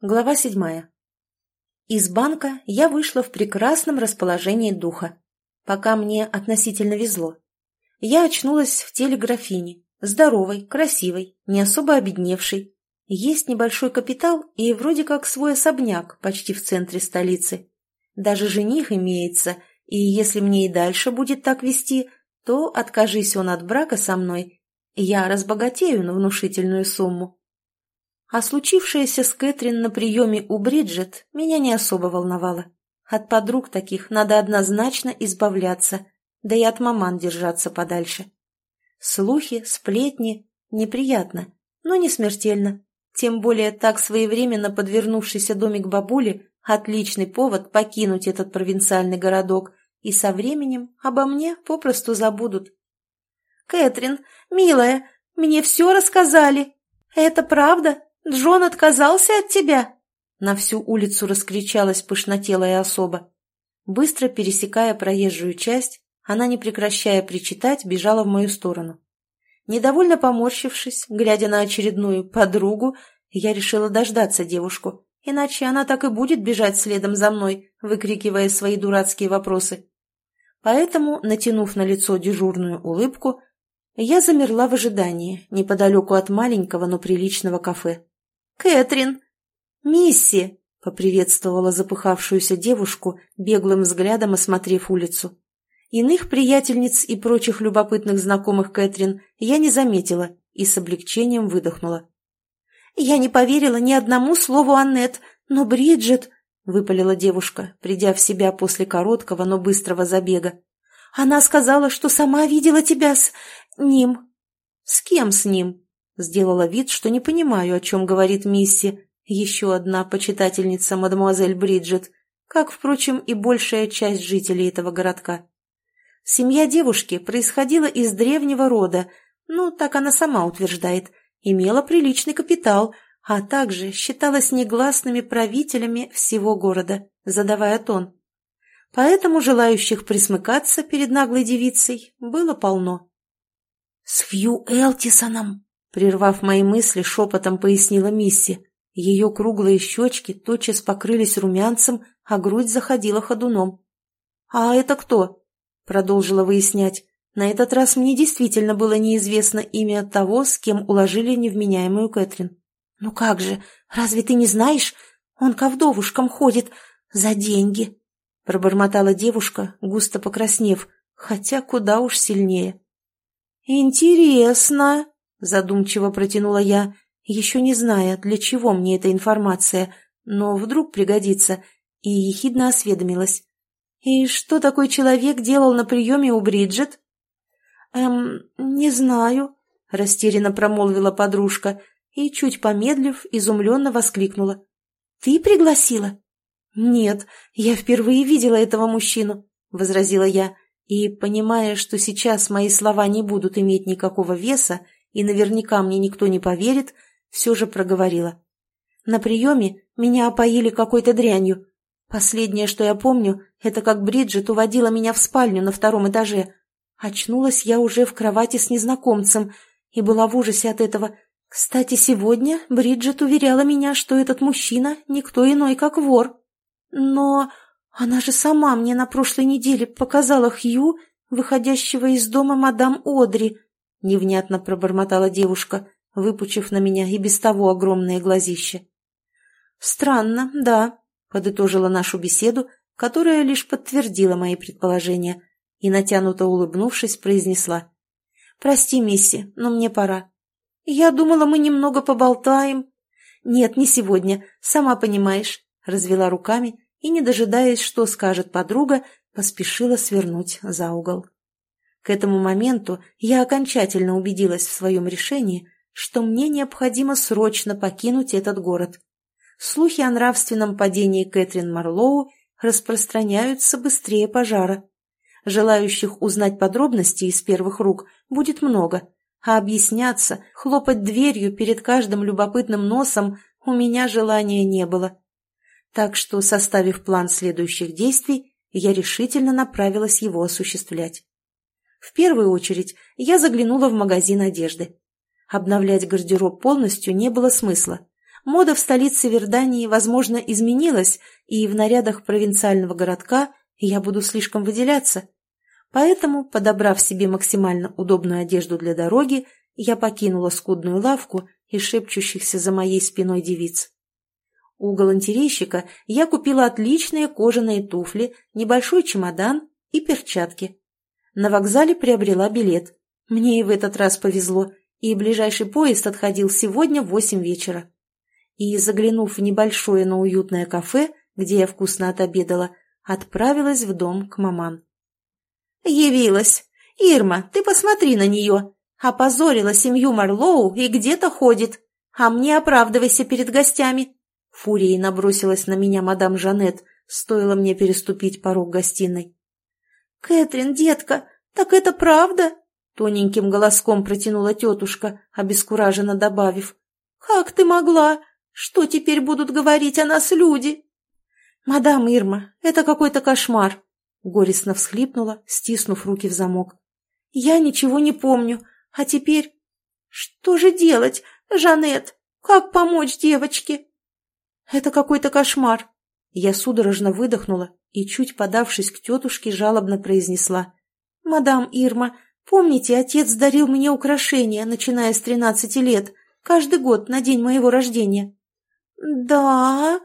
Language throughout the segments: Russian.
Глава седьмая. Из банка я вышла в прекрасном расположении духа. Пока мне относительно везло. Я очнулась в теле графини, здоровой, красивой, не особо обедневшей. Есть небольшой капитал и вроде как свой особняк почти в центре столицы. Даже жених имеется, и если мне и дальше будет так вести, то, откажись он от брака со мной, я разбогатею на внушительную сумму. А случившееся с Кэтрин на приеме у Бриджит меня не особо волновало. От подруг таких надо однозначно избавляться, да и от маман держаться подальше. Слухи, сплетни – неприятно, но не смертельно. Тем более так своевременно подвернувшийся домик бабули – отличный повод покинуть этот провинциальный городок, и со временем обо мне попросту забудут. «Кэтрин, милая, мне все рассказали. Это правда?» Джон отказался от тебя?» На всю улицу раскричалась пышнотелая особа. Быстро пересекая проезжую часть, она, не прекращая причитать, бежала в мою сторону. Недовольно поморщившись, глядя на очередную подругу, я решила дождаться девушку, иначе она так и будет бежать следом за мной, выкрикивая свои дурацкие вопросы. Поэтому, натянув на лицо дежурную улыбку, я замерла в ожидании, неподалеку от маленького, но приличного кафе. «Кэтрин!» «Мисси!» — поприветствовала запыхавшуюся девушку, беглым взглядом осмотрев улицу. Иных приятельниц и прочих любопытных знакомых Кэтрин я не заметила и с облегчением выдохнула. «Я не поверила ни одному слову Аннет, но Бриджит...» — выпалила девушка, придя в себя после короткого, но быстрого забега. «Она сказала, что сама видела тебя с... ним». «С кем с ним?» Сделала вид, что не понимаю, о чем говорит Мисси, еще одна почитательница мадемуазель Бриджит, как, впрочем, и большая часть жителей этого городка. Семья девушки происходила из древнего рода, ну, так она сама утверждает, имела приличный капитал, а также считалась негласными правителями всего города, задавая тон. Поэтому желающих присмыкаться перед наглой девицей было полно. «С Фью Элтисоном!» Прервав мои мысли, шепотом пояснила Мисси. Ее круглые щечки тотчас покрылись румянцем, а грудь заходила ходуном. «А это кто?» — продолжила выяснять. На этот раз мне действительно было неизвестно имя того, с кем уложили невменяемую Кэтрин. «Ну как же, разве ты не знаешь? Он ко вдовушкам ходит за деньги», — пробормотала девушка, густо покраснев, хотя куда уж сильнее. «Интересно», Задумчиво протянула я, еще не зная, для чего мне эта информация, но вдруг пригодится, и ехидно осведомилась. «И что такой человек делал на приеме у Бриджит?» «Эм, не знаю», — растерянно промолвила подружка и, чуть помедлив, изумленно воскликнула. «Ты пригласила?» «Нет, я впервые видела этого мужчину», — возразила я, и, понимая, что сейчас мои слова не будут иметь никакого веса, и наверняка мне никто не поверит, все же проговорила. На приеме меня опоили какой-то дрянью. Последнее, что я помню, это как Бриджит уводила меня в спальню на втором этаже. Очнулась я уже в кровати с незнакомцем и была в ужасе от этого. Кстати, сегодня Бриджит уверяла меня, что этот мужчина никто иной, как вор. Но она же сама мне на прошлой неделе показала Хью, выходящего из дома мадам Одри, — невнятно пробормотала девушка, выпучив на меня и без того огромное глазище. «Странно, да», — подытожила нашу беседу, которая лишь подтвердила мои предположения, и, натянуто улыбнувшись, произнесла. «Прости, Мисси, но мне пора». «Я думала, мы немного поболтаем». «Нет, не сегодня, сама понимаешь», — развела руками и, не дожидаясь, что скажет подруга, поспешила свернуть за угол. К этому моменту я окончательно убедилась в своем решении, что мне необходимо срочно покинуть этот город. Слухи о нравственном падении Кэтрин Марлоу распространяются быстрее пожара. Желающих узнать подробности из первых рук будет много, а объясняться, хлопать дверью перед каждым любопытным носом у меня желания не было. Так что, составив план следующих действий, я решительно направилась его осуществлять. В первую очередь я заглянула в магазин одежды. Обновлять гардероб полностью не было смысла. Мода в столице Вердании, возможно, изменилась, и в нарядах провинциального городка я буду слишком выделяться. Поэтому, подобрав себе максимально удобную одежду для дороги, я покинула скудную лавку и шепчущихся за моей спиной девиц. У галантерейщика я купила отличные кожаные туфли, небольшой чемодан и перчатки. На вокзале приобрела билет. Мне и в этот раз повезло, и ближайший поезд отходил сегодня в восемь вечера и, заглянув в небольшое, но уютное кафе, где я вкусно отобедала, отправилась в дом к маман. «Явилась! Ирма, ты посмотри на нее! Опозорила семью Марлоу и где-то ходит! А мне оправдывайся перед гостями!» Фурией набросилась на меня мадам Жанет, стоило мне переступить порог гостиной. «Кэтрин, детка, так это правда?» Тоненьким голоском протянула тетушка, обескураженно добавив. «Как ты могла? Что теперь будут говорить о нас люди?» «Мадам Ирма, это какой-то кошмар!» Горестно всхлипнула, стиснув руки в замок. «Я ничего не помню. А теперь...» «Что же делать, Жанет? Как помочь девочке?» «Это какой-то кошмар!» Я судорожно выдохнула и, чуть подавшись к тетушке, жалобно произнесла. «Мадам Ирма, помните, отец дарил мне украшения, начиная с тринадцати лет, каждый год на день моего рождения?» «Да,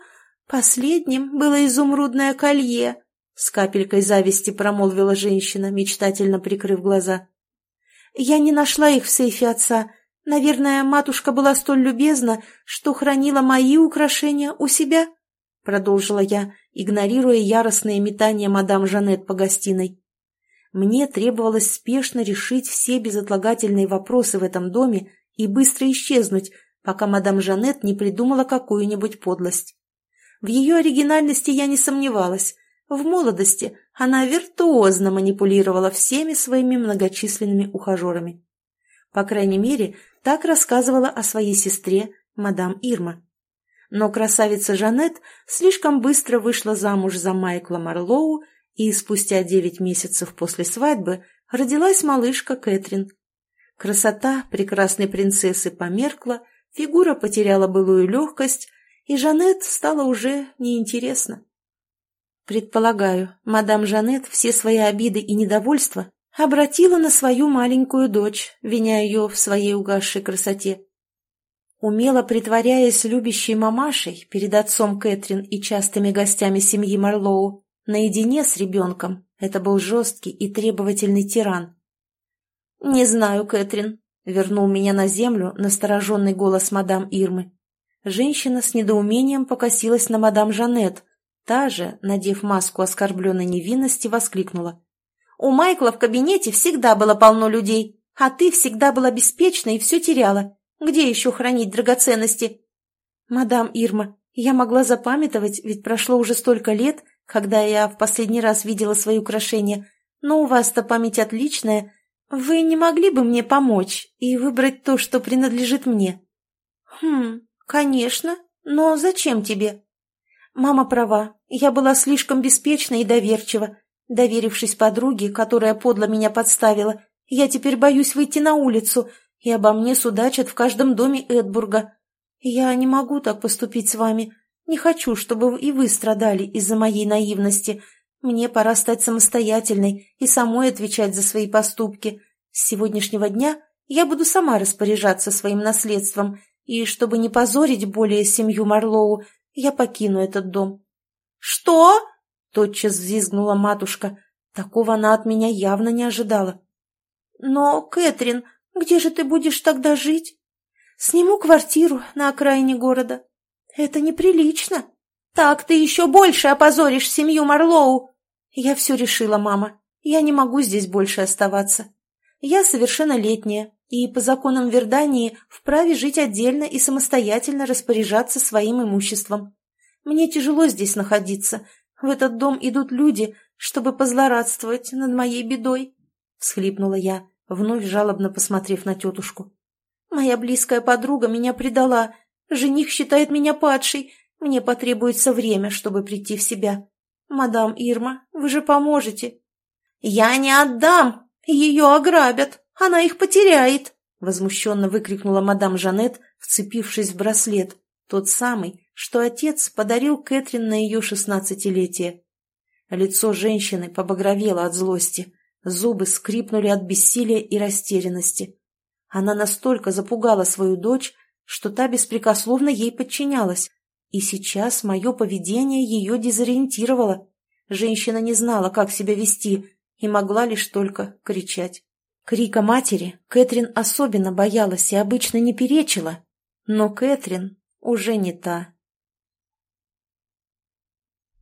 последним было изумрудное колье», — с капелькой зависти промолвила женщина, мечтательно прикрыв глаза. «Я не нашла их в сейфе отца. Наверное, матушка была столь любезна, что хранила мои украшения у себя», — продолжила я, игнорируя яростные метания мадам Жанет по гостиной. Мне требовалось спешно решить все безотлагательные вопросы в этом доме и быстро исчезнуть, пока мадам Жанет не придумала какую-нибудь подлость. В ее оригинальности я не сомневалась. В молодости она виртуозно манипулировала всеми своими многочисленными ухажерами. По крайней мере, так рассказывала о своей сестре, мадам Ирма. Но красавица Жанет слишком быстро вышла замуж за Майкла Марлоу, и спустя девять месяцев после свадьбы родилась малышка Кэтрин. Красота прекрасной принцессы померкла, Фигура потеряла былую легкость, и Жанет стала уже неинтересна. Предполагаю, мадам Жанет все свои обиды и недовольства обратила на свою маленькую дочь, виня ее в своей угасшей красоте. Умело притворяясь любящей мамашей перед отцом Кэтрин и частыми гостями семьи Марлоу, наедине с ребенком, это был жесткий и требовательный тиран. «Не знаю, Кэтрин, Вернул меня на землю настороженный голос мадам Ирмы. Женщина с недоумением покосилась на мадам Жанет. Та же, надев маску оскорбленной невинности, воскликнула. «У Майкла в кабинете всегда было полно людей, а ты всегда была беспечна и все теряла. Где еще хранить драгоценности?» «Мадам Ирма, я могла запамятовать, ведь прошло уже столько лет, когда я в последний раз видела свои украшения, но у вас-то память отличная, «Вы не могли бы мне помочь и выбрать то, что принадлежит мне?» «Хм, конечно, но зачем тебе?» «Мама права, я была слишком беспечна и доверчива. Доверившись подруге, которая подло меня подставила, я теперь боюсь выйти на улицу, и обо мне судачат в каждом доме Эдбурга. Я не могу так поступить с вами. Не хочу, чтобы и вы страдали из-за моей наивности, мне пора стать самостоятельной и самой отвечать за свои поступки. С сегодняшнего дня я буду сама распоряжаться своим наследством, и чтобы не позорить более семью Марлоу, я покину этот дом. «Что?» — тотчас взвизгнула матушка. Такого она от меня явно не ожидала. «Но, Кэтрин, где же ты будешь тогда жить?» «Сниму квартиру на окраине города. Это неприлично. Так ты еще больше опозоришь семью Марлоу!» «Я все решила, мама. Я не могу здесь больше оставаться. Я совершеннолетняя и по законам Вердании вправе жить отдельно и самостоятельно распоряжаться своим имуществом. Мне тяжело здесь находиться. В этот дом идут люди, чтобы позлорадствовать над моей бедой», — всхлипнула я, вновь жалобно посмотрев на тетушку. «Моя близкая подруга меня предала. Жених считает меня падшей. Мне потребуется время, чтобы прийти в себя. «Мадам Ирма, вы же поможете!» «Я не отдам! Ее ограбят! Она их потеряет!» Возмущенно выкрикнула мадам Жанет, вцепившись в браслет. Тот самый, что отец подарил Кэтрин на ее шестнадцатилетие. Лицо женщины побагровело от злости, зубы скрипнули от бессилия и растерянности. Она настолько запугала свою дочь, что та беспрекословно ей подчинялась, и сейчас мое поведение ее дезориентировало. Женщина не знала, как себя вести, и могла лишь только кричать. Крика матери Кэтрин особенно боялась и обычно не перечила, но Кэтрин уже не та.